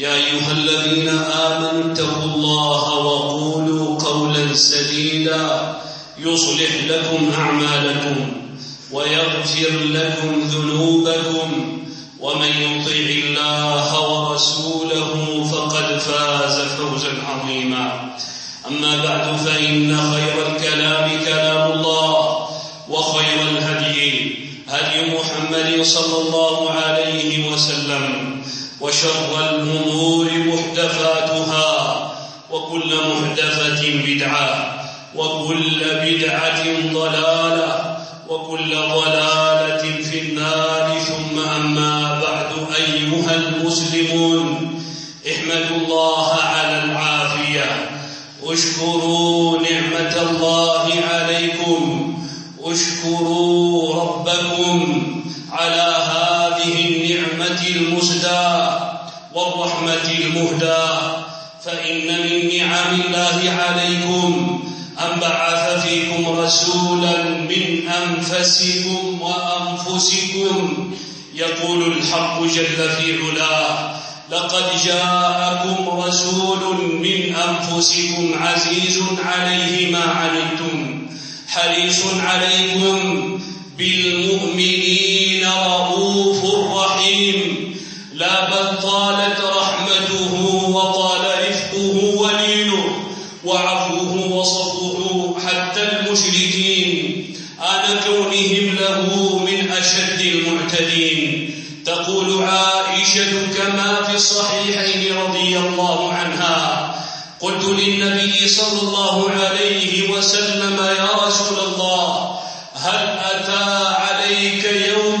يا أيها الذين آمنوا اتقوا الله وقولوا قولا سديدا يصلح لكم أعمالكم ويغفر لكم ذنوبكم ومن يطع الله ورسوله فقد فاز فوزا عظيما. أما بعد فإن خير الكلام كلام الله وخير الهدي هدي محمد صلى الله عليه وسلم. وشر الأمور محدثاتها وكل محدثة بدعة وكل بدعة ضلالة وكل ضلالة في النار. ثم أما بعد أيها المسلمون احمدوا الله على العافية. اشكروا نعمة الله عليكم. اشكروا ربكم على هذه النعمة المسدى والرحمة المهدى فإن من نعم الله عليكم أن بعث فيكم رسولا من أنفسكم وأنفسكم. يقول الحق جل في علاه لقد جاءكم رسول من أنفسكم عزيز عليه ما عنتم حريص عليكم بالمؤمنين رؤوف رحيم. وسلم يا رسول الله هل أتى عليك يوم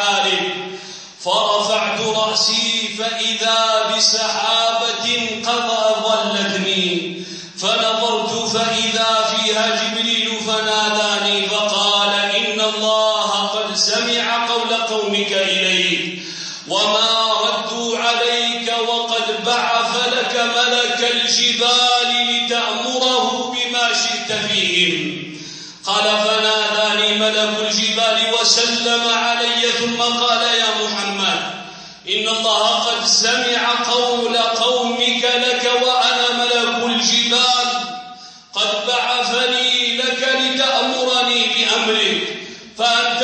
بسحابة قد أظلتني فنظرت فإذا فيها جبريل فناداني فقال إن الله قد سمع قول قومك إليك. وما ردوا عليك وقد بعث لك ملك الجبال لتأمره بما شئت فيهم. قال فناداني ملك الجبال وسلم علي ثم قال يا محمد إن الله قد سمع قول قومك لك وأنا ملك الجبال قد بعثني لك لتأمرني بأمرك فأنت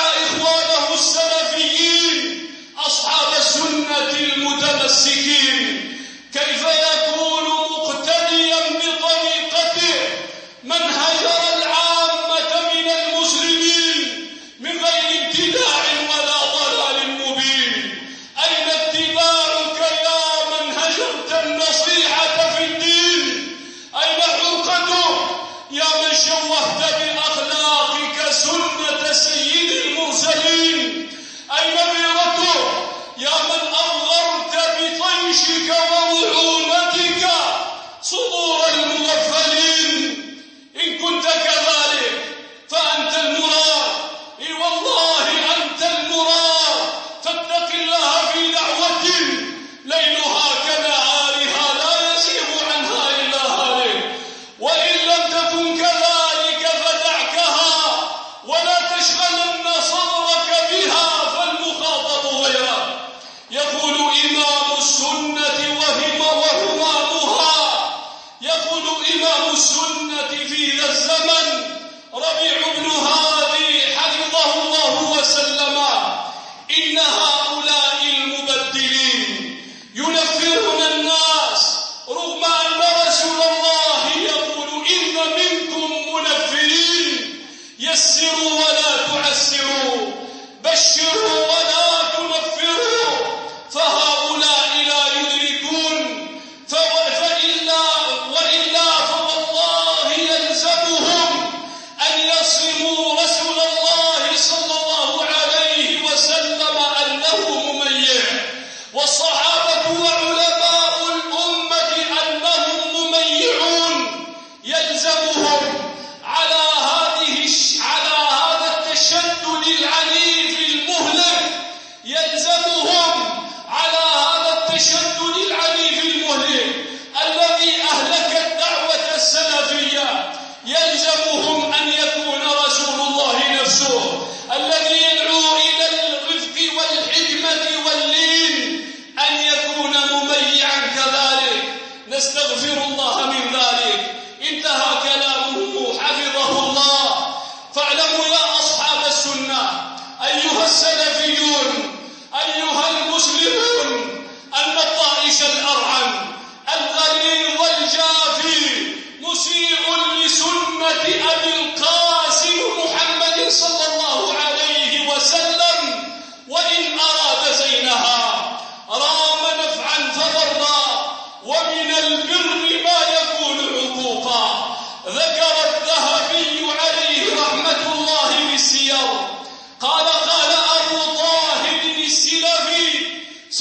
Shame on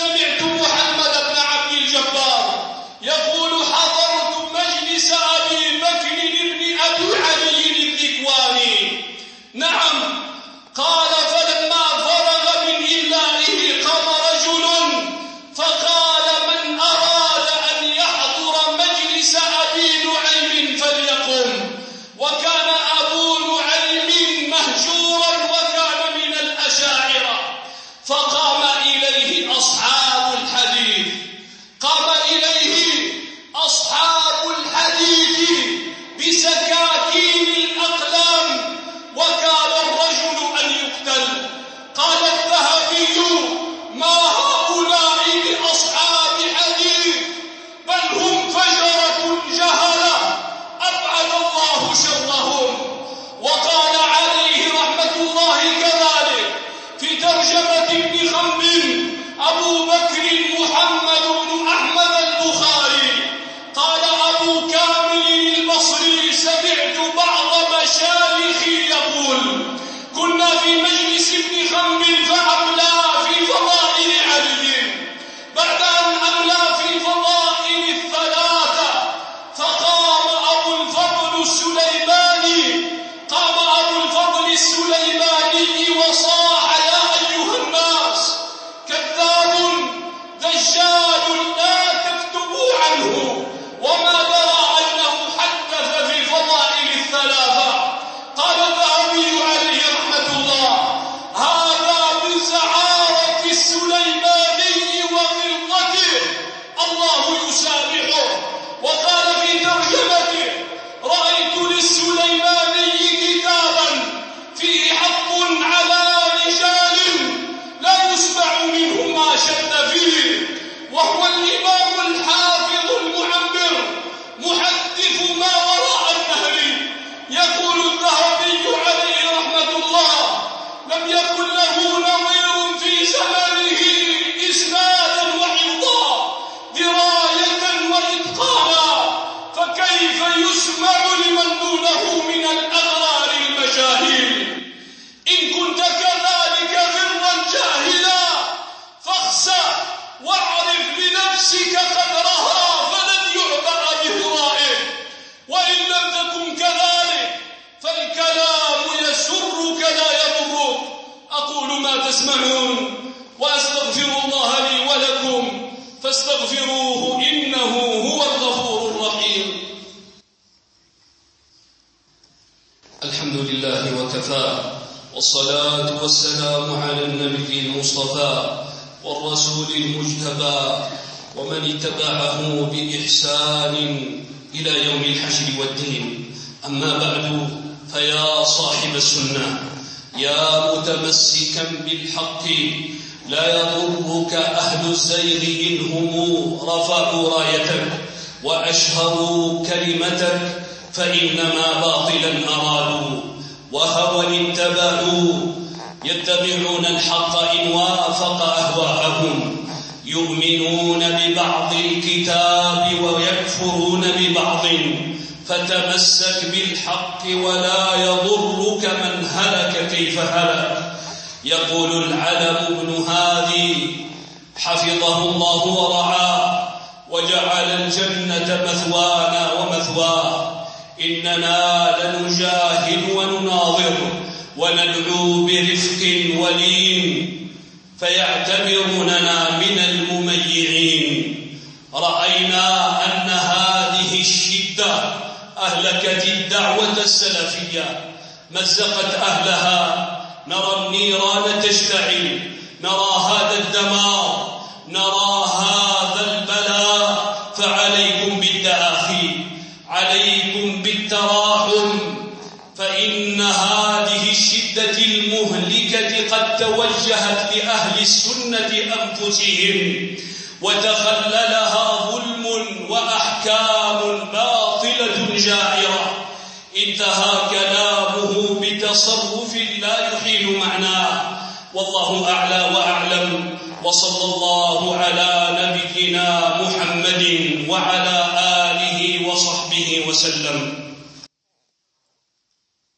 Samir والصلاة والسلام على النبي المصطفى والرسول المجتبى ومن اتبعه بإحسان إلى يوم الحشر والدين. أما بعد فيا صاحب السنة يا متمسكا بالحق لا يضرك أهل الزيغ إنهم رفعوا رايتك وأشهروا كلمتك فإنما باطلا أرادوا وهوى اتبعوا يتبعون الحق إن وافق أهواءهم يؤمنون ببعض الكتاب ويكفرون ببعض فتمسك بالحق ولا يضرك من هلك كيف هلك. يقول العلم بن هادي حفظه الله ورعاه وجعل الجنة مثوانا ومثواه. إننا لنجاهد ونناظر وندعو برفق ولين فيعتبروننا من المميعين. رأينا أن هذه الشدة أهلكت الدعوة السلفية مزقت أهلها. نرى النيران تشتعل نرى هذا الدمار توجهت لأهل السنة أنفسهم وتخللها ظلم وأحكام باطلة جائرة. انتهى كلامه بتصرف لا يحيل معناه. والله أعلى وأعلم. وصلى الله على نبينا محمد وعلى آله وصحبه وسلم.